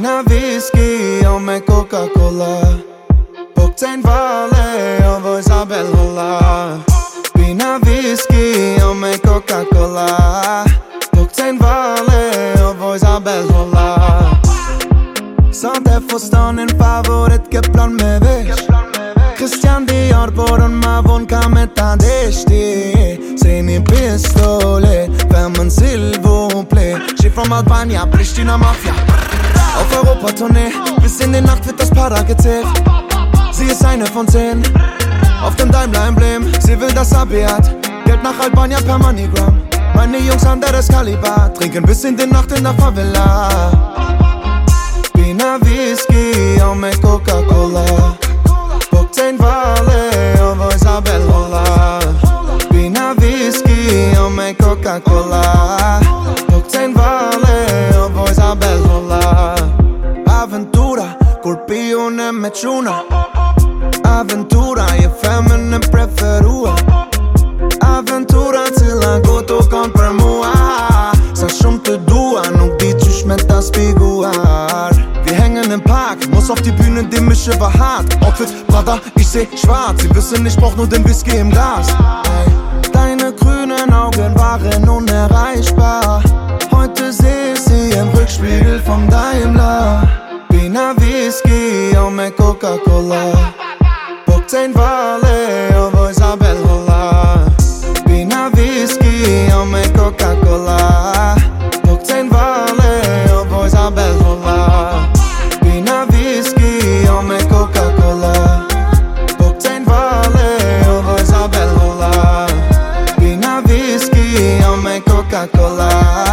na viski o jo me Coca-Cola. Po këtëjnë vale jo o vojza belhola Pina viski o jo me Coca-Cola. Po këtëjnë vale o vojza belhola Sot e fustonin favorit ke plan me vesh. Christian Dior por unë ma vonë ka me ta deshti. Se një pistole, femën silvuple Shifrom Albania, Prishtina Mafia. Auf Europa-Tournee, bis in die Nacht wird das Para gezählt. Sie ist eine von zehn, auf dem Daimler-Emblem. Sie will das Abi hat, Geld nach Albania per Moneygram. Meine Jungs haben der Excalibur, trinken bis in die Nacht in der Favela. Bina Whisky, auch mit Coca-Cola. Bukten vale, och vår Isabel hålla Bina whisky och med Coca-Cola skorpioner med tjona Aventura, je feminin preferua. Aventura gått och kom per mua Sa som du dua, nog dit du schmettas figuar. Wir hängen im Park, muss auf die Bühne, die Mische war hart. Outfit, Prada, ich seh schwarz. Sie wissen, ich brauch nur den Whisky im Glas. Deine grünen Augen waren unerreichbar Coca-Cola. Bokteen vale, ovo Isabel hola. Pina viski, ome Coca-Cola. Bokteen vale, ovo Isabel hola. Pina viski, ome Coca-Cola. Bokteen vale, ovo Isabel hola. Pina viski, ome Coca-Cola.